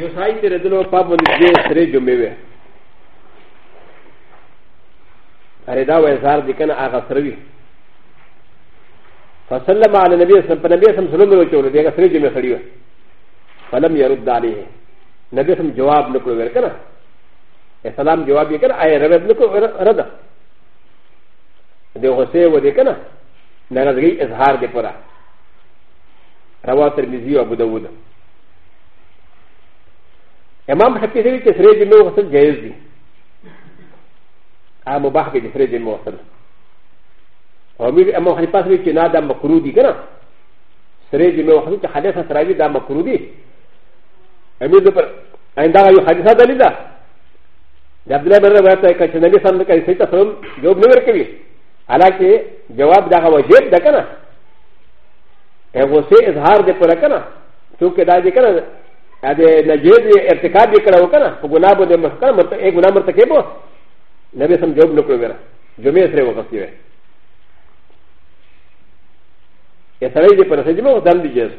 یو سای تیر دلو پا بند دې سره جمعې وې اره دا وې زار دې کنه هغه سره وی فسلم علی نبی صلی الله علیه وسلم سلام ورو چول دې هغه سره جمعې خړی و فلم يرد علیه نبی سم جواب نکړو ور کنه اسلام جواب یې کنه آی رد نکړو رد دې غصه و دې کنه نغزګي اظهار دې پورا رواه ترمذی او ابو داود امام شفیع سری چې سری جمعه وصل جایز دي هغه مباح به سری جمعه وصل او امیر امام حنیفه سری چې نه دا مکروه دي کنه سری جمعه وصل چې حدیث سراوی دا مکروه دي امیر پر ایندا یو حدیثه دلیل ده د عبد الله بن روایت ده چې نبی صلی الله علیه وسلم ته جواب نه ورکوي حالکه جواب دا واجب ده کنه هغه سه اظهار دې پر کنه څوک دا دې کنه アデナジェディエテカビカラオカナ、ウナボデマスカマテエグナマテケボ、ネベサムジョブノクルベラ、ジョメスレオカシエ。エサレディパラセジモ、ダンディジェス。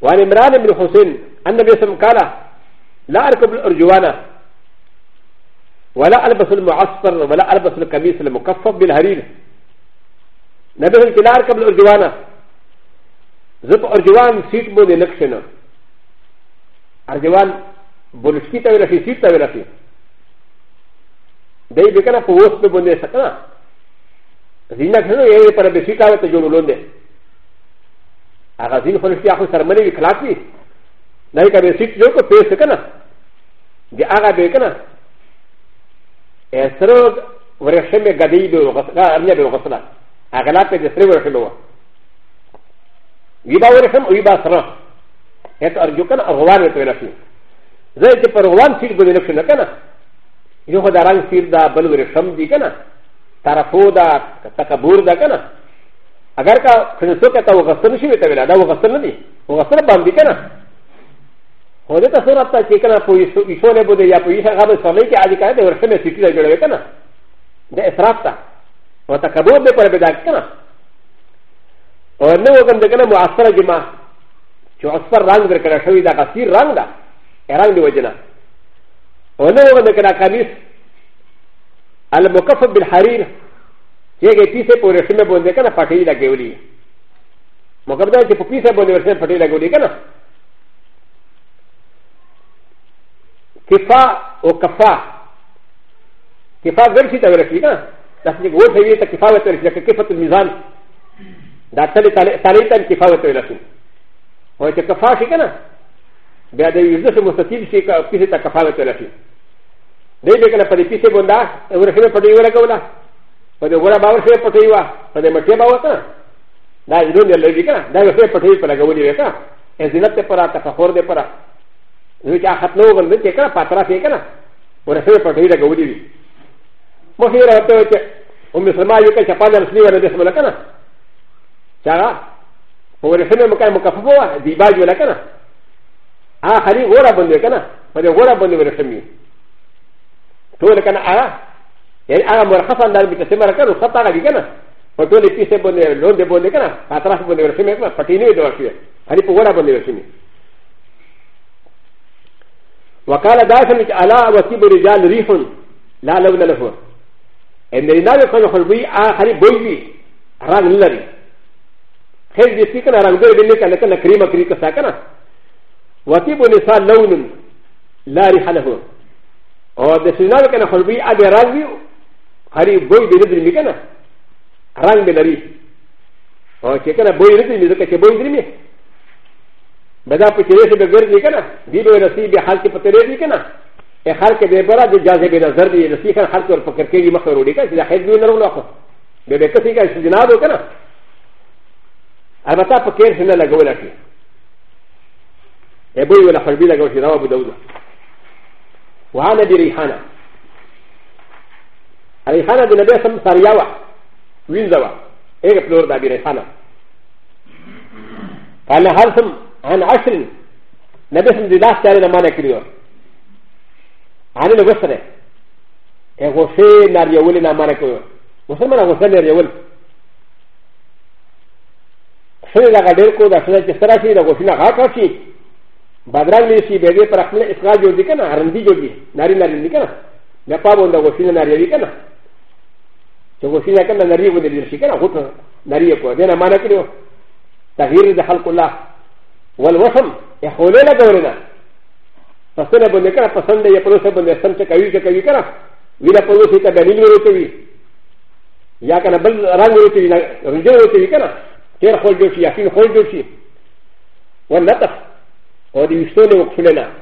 ワンエムランエムルホセン、アンデベサムカラ、ラアルコブルジュワナ、ワラアルバスルマアスパル、ワラアルバスルカミスルモカフォビルハリル。ネベサムキラアルコブルジュワナ。زب ارجوان سیٹ بونے لکشن ارجوان بولشکی تاوی رشی سیٹ تاوی رشی دائی بکنا پا وست پہ بونے سکنا زینہ کھنو یہ پر بے سیٹ آوے تجولو لوندے آغا زین خونشتی آخو سرمنی بھی کھلاک بھی نہیں کہ بے سیٹ جو کو پیس کنا دی آغا بے کنا ایسرو ورشم گدی بے غسلہ ارنیا بے غسلہ آغلا پہ جسری ورشلو ہوا ウィバウレフムウィバスラエトアルジュカンアロワンウトウェラフィーザイテパロワンフィールブレフィーナカナヨハダランフィールダブルウェラフムディカナタラフォーダタカブルダカナアガカクリストカタウガスルシュウェタウェラダウガスルディウガスルバンディカナホデタソラタチェカナポイソレボディアポイサガブソレキアディカナデウェラフェメシキラジュレカナデエスラフタウタカブルデパレベダカナ و ن و ك ن د ك ن م ع ص ر ج م ا ش و ع ص ر ران د ك ن ش و ي د ا غسير ران دا ران د و ج ن ا و ن و ك ن د ك ن قميص المكفف بالحرير يجي تيسي بورشمه بوندكنا فتي لا جولي مكبدا تيسي بوندكنا فتي لا جولي كنا كفا و كفا كفا غير شيء تغير شيء كنا لكن هو سيدي كفا وتغير شيء كفا الميزان だたりたりたんきファウトラシン。おいてかファシキナ。であれ、ゆずもさきしかピセタカファウトラシン。でべかなパリピセボンダ、ウルフェパリウラゴダ。パリウラバウフェパリワ、パリマチェバワタ。だいどんでレビカ、だいフェパリパラゴディレカ。エズナテパラタカフォルデパラ。ウチアハトノーガンでケカパタラフェカナ。ウルフェパリラゴディリ。もしよらとおて、おみそまゆかちゃパンダのスニーワーですもらかな。سارا ورسم مكان مكافوه دي باجو لكنا ها خلي غورا بندو كنا فدي غورا بندو ورسمي تقول كنا ها يعني ها مرخصا دار بتسمى لكنا وخطا غادي كنا فتولي بيسة بندو لون دي بندو كنا فاتراف بندو ورسمي كنا فتيني دور فيه خلي غورا بندو ورسمي وقال دائما على وكيب رجال ريح لا لون له ان النبي صلى الله عليه وسلم قال بوي ران لري ヘルディスティカナラングルディネカナカナクリマクリカサカナ。ワティブネサロウン、ラリハラホ。おで、シナルカナホビアデランビュー、ハリボイディリズミカナ、ランベラリ。おチェカナボイディリズミカチェボイディミ。バダプチレシベグルディカナ、ビブラシビハルキパテレディカナ。エハルケデバラディジャズベナザディ、シーカンハルトルポケケリマカロディカ、シラヘルディナロウノコ。ベベカシカシジナドカナ。アマタパケーションがゴーラシー。エブリウラファビラゴシラブドウザ。ワーナビリハナ。アリハナディナベサムサリアワ、ウィンザワ、エレプロダビリハナ。アナハルサム、アンアシリン、ナベサムディラスタレナマネクリオ。アリナウェスレ。エゴシェナリアウィリナマネクリオ。ウォセマラウォセナリアウィリ。خیر لگا دیر کو دا خدا چی سرا شی دا گوشنا غاکا شی بادران لی شی بیدی پر اخمل اسغا جو دی کنا رندی جو دی ناری ناری دی کنا نپا بون دا گوشنا ناری دی کنا چی گوشنا کنا ناری بون دی شی کنا غوطن ناری کو دینا مانا کریو تغییر دا خلق اللہ والوسم اخولے لگا ورنا پسند بندے کنا پسند یا پلوس بندے سم چا کوی چا کوی کنا ویلا پلوسی تا بیلیل ورو کوی یا کنا بل رنگ ورو کوی رنجل ورو کوی کنا كير خول جوشي يقين خول جوشي والنطف هو دي وشتوني وكفلنا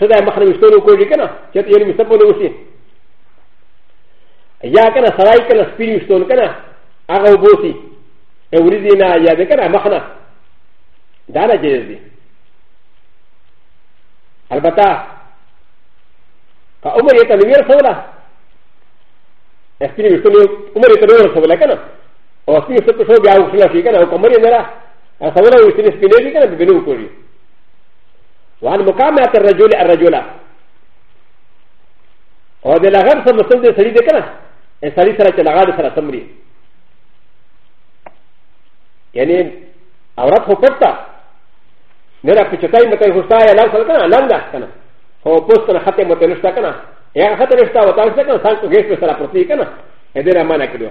شدا مخنا وشتوني وكوجي كنا كيف يلي مستبون وشي يا كنا سراي كنا سبيل وشتون كنا أغا وبوسي أوريدينا يا دي كنا مخنا دانا جيز دي البتا كأمر يتنوير سولا سبيل وشتوني أمر يتنوير سولا كنا او سپین څه پښو بیا وښلا شي کنه او کومري نه را اصله وي سپین سپین دي کنه بنو کوي وان مقامه الرجل الرجل او د لغر سره مسل دي سړي دي کنه سړي سره چې لغار سره سمري یعنی عورت هو پټه نه را پچتای مته هوستا یا لار سره کنه لاند کنه هو پوسټ نه خطه مته نشتا کنه یا خطه نشتا وتا څه کنه سانکو ګیس سره پرتی کنه دې را مانا کړو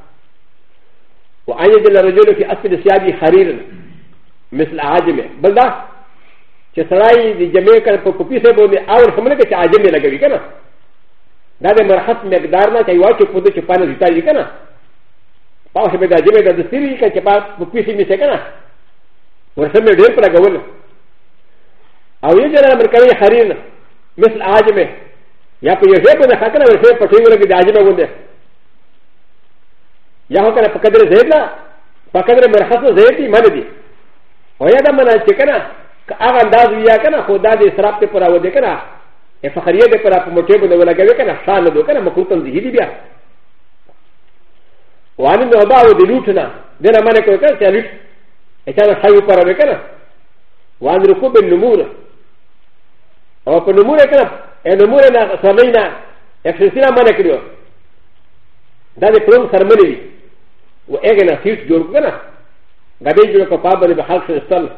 وأن يجد الرجل في أسفل ثيابه حريرا مثل عاجمة بل ده چې سړی د جمعیکا په کوپی سره باندې اور حمله کې عاجمه لګوي کنه دا د مرحت مقدار نه کوي واکه په دې چې پانه دي تاي کنه پاو شپه د عاجمه د دستري کې چې په کوپی سره میسه کنه ورسمه ډېر پر لګول او یې جره مرکوي حریر مثل عاجمه یا په یو ځای باندې خاطر ورسې په ټینګ لګي د عاجمه باندې やはかなパカデレゼーラパカデレマハソゼーティマネディオヤダマナチェケナアガンダズウィアカナホダディスラプテプラウデケナエファカリエデプラプモチェブのウラゲケナシャノドケナマクトンズヒリビアワニのバウディルトナデラマネコケナチェリエチャナサユパラベケナワンルコベンノムーオプノムーレケナエノムーレナサメナエフェシラマネクリオダディプロンサメリビ و اغنى فيش جورغنا غبي جورك فابل بحلق السل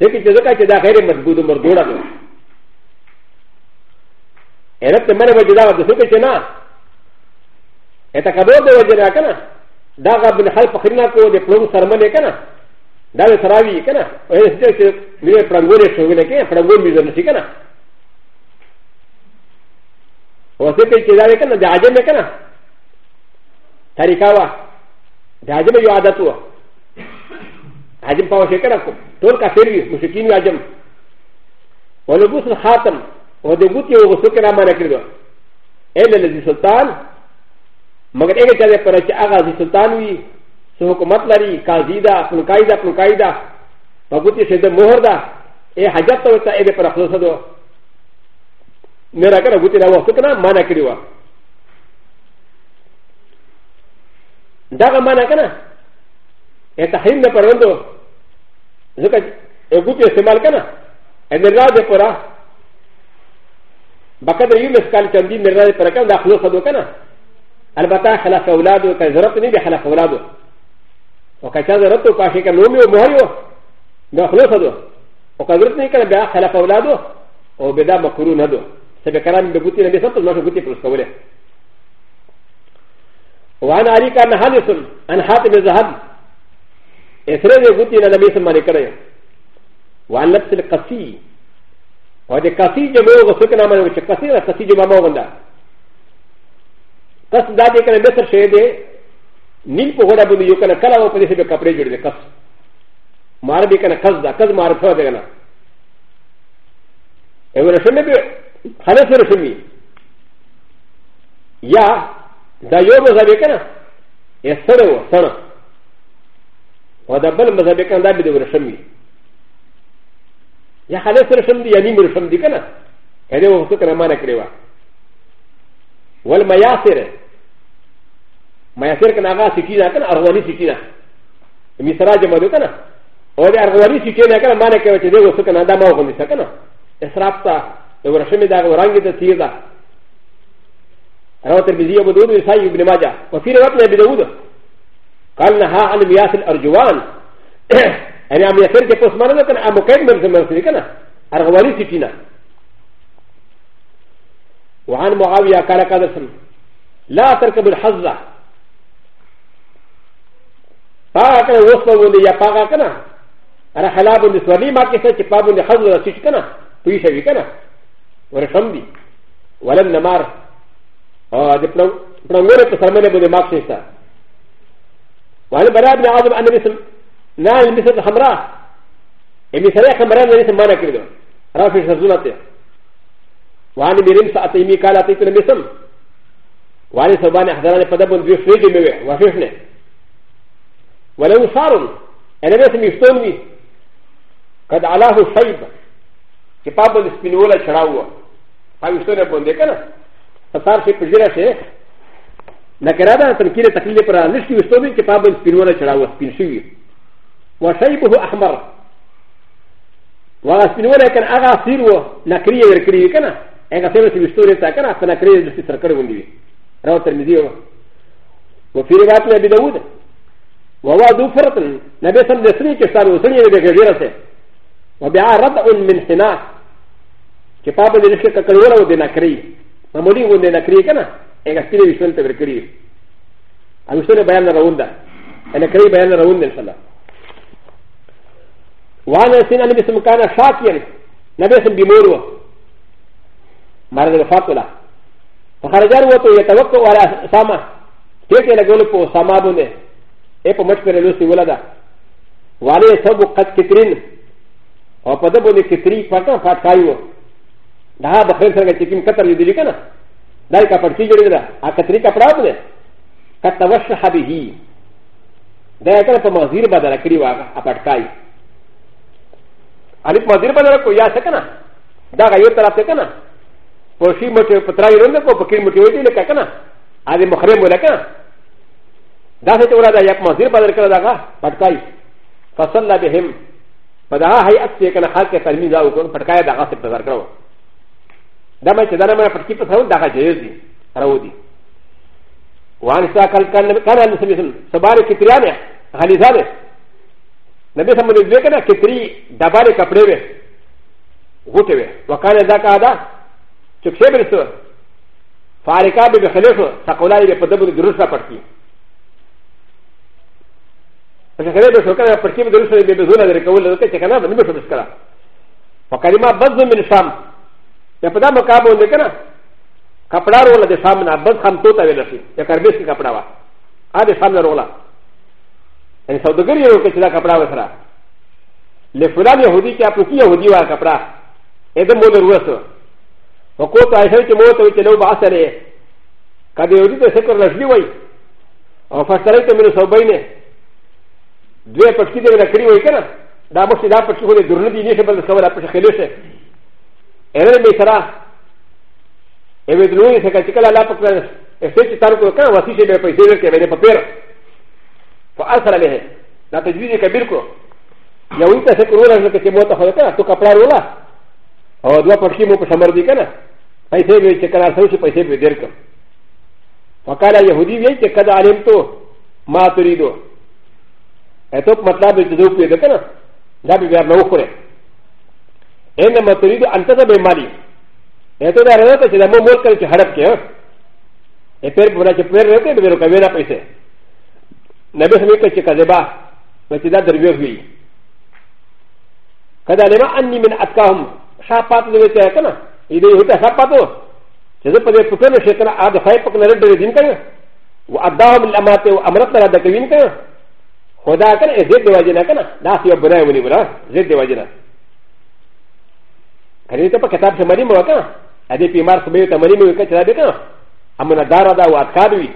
لكن جزاكا جدا غير مضبوط مردوره انا تمنى وجدا ودسوكا جنا اتكبر بوجدا كنا داغا بن حلق خرنا كو دي بلوم سرمني كنا داغا سراوي كنا وهي سجل ميوي فرنغوري شوغنا كي فرنغور ميزر نسي كنا وسكي جدا كنا جاجم كنا طريقه وا د عجب یو عادت و عجب په وشه کړه کوم ټول کافر وي مشکین عجب ولبوس الخاتم او د ګوت یو غسو کرا ما نکړو اله لذي سلطان مگر هغه چا پر چې هغه ذي سلطان وي سو حکومت لري قاضي دا خپل قاعده خپل قاعده په ګوت شه د مهر دا اے حاجت ته ته پر خلاصو نو راکړه ګوت نه وخت کنه ما نکړو だがまなかな。えたはんだパランド。ずか、えぐってせまるかな。えめらでパラ。バカでゆめすかりちゃんでめらでパラかんだ、ふろさどかな。アルバタ、ハラファウラド、カズラトニビハラファウラド。おかちゃんだとかしかのみをもよ。だ、ふろさど。おかずらにかがハラファウラド。おべだまくるなど。せべからんでぐってなでさと、なしぐってプロスコーレ。وانا اريك ان هانسم ان حاتم الذهب اسرائيل غوتي لنا ميسم مالكري وان لبس القسي وهذا قسي جمعه وسكنا من وجه قسي قسي جمعه وندا قص ذاتي كان بسر شيء ده نيل بوغدا بده يكنا كلا وقدي سبب كبري جوري ده قص ماربي كان قص ده قص مارفه ده كنا ايوه رسمي خلاص رسمي يا دا یو مذهب که نه یا سره و سره و دا بل مذهب که نه دا بده ورشم وي یا خالص رشم دي یا نیم رشم دي که نه کنه وختو کنه مانه کړې وه والمياسر مياسر كان اغا سكينة كان ارغواني سكينة مصرا جمالو كان او دي ارغواني سكينة كان مانا كيوة دي وسو كان دا ماو غنسا كان اسراف تا ورشم دا ورانج دا تير دا رواه الترمذي وابو م ا ج ماجه وفي روايه ابي داود قال نهى عن مياس ا يعني عم يسير كيف اسمان لكن ي كيف مرسل مرسل كنا ارغواني سيتينا وعن معاويه قال قال لا تركب الحظه فاغا كان وصفه من يا فاغا كنا انا حلاب من سوالي ما كيف تشباب من حظه سيتينا فيشوي كنا ورشمبي ولم نمار او د پرنګورې په سرمنه باندې ماکس نشته وهل برا ابن عظم ان مثل نال مثل خمرا امي سره خمرا نه مثل مانا کړو رافي سرزونته وان ميرم ساعت امي قال اتي كل مثل وان سبان احضران پدبن دوی فریج میوه وفشنه ولو صار انا مثل يفتوني قد علاه الشيب چې پابل سپینوله چړاوه پاوستونه باندې کنه سفار شي پجره شي نکرا ده تنکیل تکلیف پر نشي وستوبي چې پابل سپینوره چړاو سپین شي وشيبه احمر وسپینوره کن هغه سیر و نکري ورکړي کنه هغه سیر چې وستوري تا کنه په نکري د سر کړو دی راو ترمذی و وفي روایت ابي داود وهو ذو فرط نبي صلى الله عليه وسلم كشتار وسنيه بغيرته وبعا ردع من حناء كفاب لنشك كرولا ودنكري マモリンゴンでなくりかなエガスピリビシュンテブルクリーアウスレバヤナラウンダエナクリバヤナラウンデンサラワナシナミスムカナシャキヤンナベスンビモロマラルファトラファラジャーウォトヤタワトワラサマテケラゴルポサマボネエポマチペレルシウォラダワレサボカツキクリンオパダボネキクリパタファタイウォだが、フェンスがチキンカタリディリカナ。だいかパチリラ、アカトリカプラブレ。カタワシャハビヒ。だいかパマズルバダラクリワアパカイ。アリマズルバダラコヤセカナ。だが、ヨタラテカナ。ポシモチューパトライロンドコ、ポキモチューディレカカナ。アリモハレムレカナ。だせておらだやマズルバダラカラがパカイ。ファサンダビヘム。ファダハイアツティカナハケタミザウコン、パカイダハセプザクロウ。ダマチダマパキプサウダガジェズディ、ラウディ。ワンサカルカナルセミスン、サバリキトリアネ、ハリザネ。なべさまでベカナキトリ、ダバリカプレベ、ウテベ、ワカナザカダ、チュクシェブルソー、ファリカビブヘルソー、サコライベプドブルグルサパキ。パシャレブソーカナパキブルソーベブズナでレコールのテキャナブルソーですから。ファカリマバズミルサム。やっぱりカボンでかなカプラローラでサムナバスハムトタウェルシーやカビシカプラワアデサムナローラエンサウドグリオケチラカプラワサラレフランヤウディキャプキヤウディワカプラエデモルウェスウコタイヘルチモトウチノバーサレカディオリテセクラシュウェイオファサレクトミルソバイネドゥエプシディレクリウェイケナダモシダプシュウェイドゥルディニシブルソワラプシュウェイエレメサラエベドゥイセカチカララパクラエセチタルコカワシシベプセルケベレパペルファアサラメヘナテジリケビルコヤウィタセクロランケモタホカトカプラウラオドワパシモプサマルディケナパイセブチカラソシパイセブデルカファカラヤウディビエチカダアレントマトリドエトプマタブジドゥピエデカナダビビアノコレ انما تريد ان تذهب مالي هذا ده رأيت أن مو مول كريت هرب كيا اپر بنا چې پیر رته د ورو کوي نه پیسې نبی سمې کچې کذبا چې دا دروي وی کدا لما اني من اتقاهم شاپات دې ته کنه دې هته شاپاتو چې زه په دې پکې نه شکنه ا د خای پکې نه ډېر دین کنه و اداهم الامات و امرت را د کوین کنه خدا کنه زید دی واجنه کنه دا سی بنای ونی برا زید دی واجنه カリトパカタプシマリモカアディピマスメイトマリモカチラデカアマナダラダワカドウィ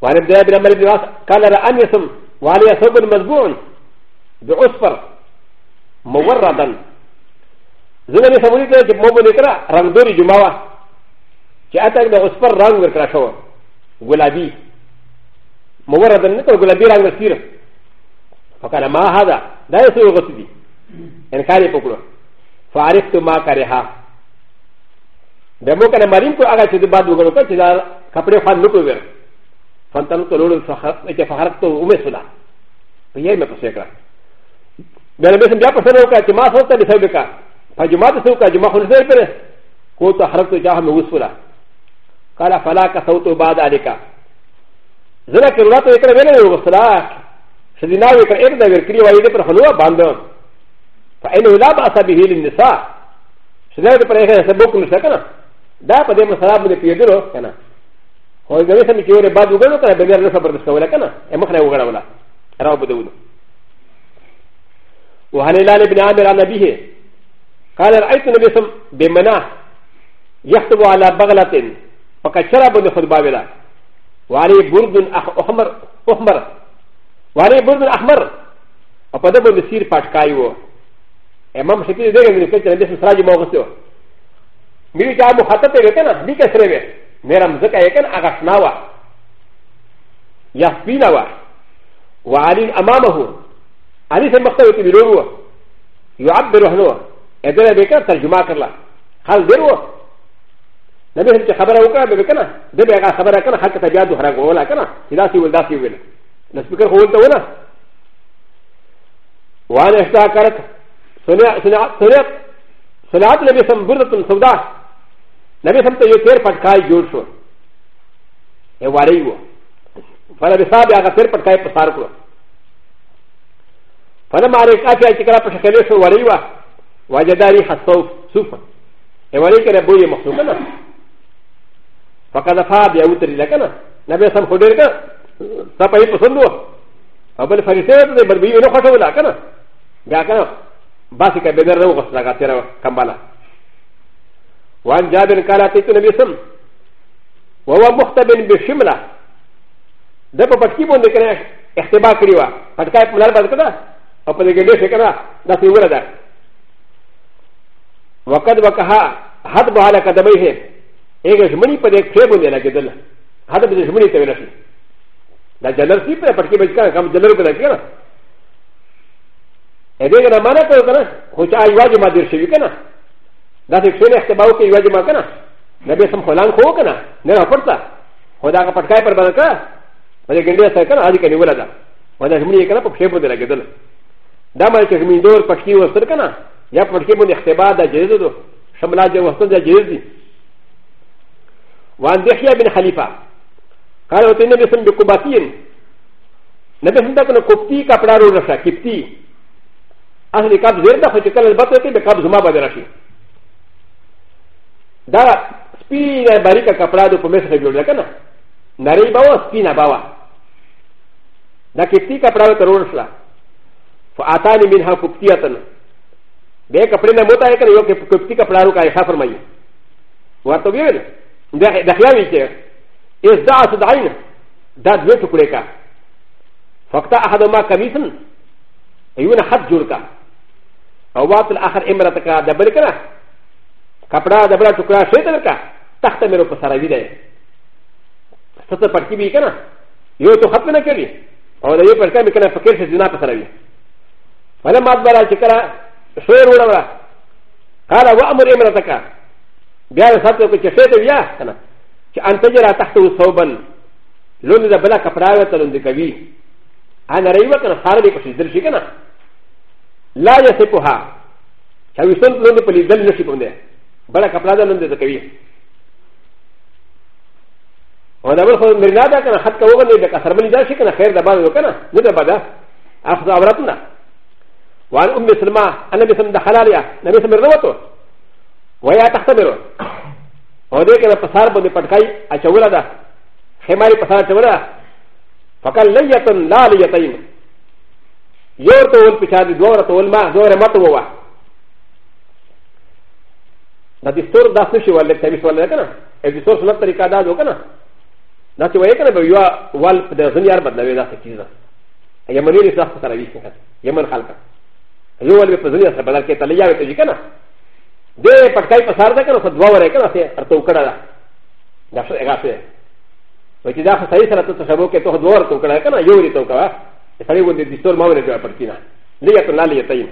ワレブデビラマリディラスカラアニスムワリアソブルマズボンドオスファーモワラダンズレミサムリティモブリカラランドリジュマワキアタクのオスファーラングクラショウウラビモワラダンネコウラビラングシルファカラマハダダイソウゴシディエンカリポクロ فارق تو ما کرها دمو کنه مریم کو هغه چې د باد وګړو کړه چې دا کپڑے فان نو کوي فانتن کو لوړ فخر چې فخر ته اومه سلا په یې مې پوسې کړه دا به سم بیا پسې نو کړه چې ما سوته دې سوي کا فجمعه ته سوي کا جمعه خو دې پره کو ته حرکت جاه مې وسولا قال فلا کا صوت بعد الک زړه کې راته کړه ویلې وسلا شدینا وکړه یک دا ور کړی وایي پر خلوه باندې فإنه لا بأس به للنساء سنعرف بريخة سبوك نسكنا دا پا دے مسلاب مدے پیدر ہو کنا ہوئی گوی سمی چیورے بعد وگرنو کنا بینیر نسا بردس کولا کنا اے مخنا وگرنا ولا راو بدولو وحلیلان بن عامر عن نبیه قال رأيت نبي سم بمناه يخطب على بغلة فقد شرب من خطبا بلا وعليه برد أحمر وعليه برد أحمر وقد بن سير فاتكاي امام شفیع دغه مې کچې د سراج موغسو مې چې هغه مخاطب ته وکنه دې کې سره وې مې رم زکه یې کنه هغه شناوه یا سپیناوه وعلی امامه علي سم مخته کې بیرو يعبر هنو ادره به کړ ترجمه کړل خل درو نبی هم چې خبره وکړه به کنه دې به هغه خبره کنه خلک ته بیا دوه راغو ولا کنه داسې ول داسې ویل نسبیکر هو ته ونه وانه احتا کرک سلات نبی سم برد سودا نبی سم تو یہ تیر پٹکائی جوڑ شو یہ واری وہ فلا بسا بیا کا تیر پٹکائی پسار کو فلا مارے کا چا چکرا پشکلے شو واری وا وجداری حسوف سوف یہ واری کرے بوئی مخلوق نا فقد فا بیا اتری لکنا نبی سم خودر کا سپائی پسند ہو ابل فرشتے بل بھی نہ کھٹو لا کنا بیا کنا バシカベネロウスラガテラカンバラ。ワンジャーベンカラティトネビスム。ワワモクタベンビシムラ。ダパパキボンデカネエテバクリワ。パタイプラバルカダ。アパレゲレシカラ。ダシウラダ。ワカドワカハハドバーラカダメヘ。エゲジムニパデクレブンデラゲデル。ハドビジムニテベラシ。ダジャルシープラパキベジカラカムジャルブラキラ。ا د ي ن ا مانا كو كنا هو تا يواجه ما دير شوي كنا دا في شوي اختباو كي يواجه ما كنا نبي سم خلان خو كنا نرى فرطا هو دا كا پتكاي پر بدل كنا وده گندية سر كنا هذه كني ولدا وده جمعي كنا پا شيبو دلا گدل دا ما چه جمعي دور پشتي وستر كنا يا پتكي بون اختبا دا جريد دو شملا جا وستر دا جريد دي وان دحيا بن خليفة قال وتنبي سم بكوباتين نبي سم دا كنا كفتي كپڑا رو رشا كفتي アスリカブゼルダフチカルバトルでカブズマバデラシダラスピーナバリカカプラドプメスヘビューラカナナレバワスピーナバワダキティカプラドロンシラファアタニミンハフクティアタンでカプリナモタイカヨケプティカプラドカイハフマイワトビューダヒラミケイザーズダイナダズウェトクレカファクタアハドマカミスン ي و ن حد جوركا او وات الاخر امرتك دبلكنا كبرا دبرا تكرا شيطانك تحت مرو بسراوي ده ستة پڑکی بھی کنا یو تو ختم نہ کری او دا یو پڑکا میں کنا فقیر سے زنا پسراوی فلما ادبرا چکرا شوئر وڑا وڑا قال وامر امرتك بیا ساتو کو چشیت بیا کنا چې ان تجرا تحته ثوبن لون دا بلا کپڑا وته لون دی کوي انا ریوه کنا سارے پشی دل شي کنا لا يسكها شاويسون لون ب ل ي د ل نشي كونه بلا كبلادا لون د ذكري وانا بل خو مرنا دا كان حتى وغن دا كسر ملي داشي كان خير دا بعد وكنا ندا بعد اخذ عورتنا وعن ام سلمى انا بسم دخلاليا نبي سمر روته ويا تختبره وده كان فصار بني پتكاي اچولا دا خماري فصار چولا فقال ليتن لا ليتين よとおんぴかでどらとおんま、どらまとわ。なて、そうだすしわれてみそれかな。え、そうなったりかだどかな。なてわえかな、よわ、わんぷでずにゃばなべだせきな。やまにりさすからびしか。やまんはか。よわれぷずにゃさばらけたりやべてじかな。で、ぱかいぱさだかな、さどわれかなせ、あとからだ。だしゃがせ。わきださいさらとしゃぼけとどわとからかな、よりとか。ا ل ا ي و ن د ي س ت و ر م ا و ر ج و ا ب ر ت ي ن ا ل ي ت ن ا ل ي ت ي ن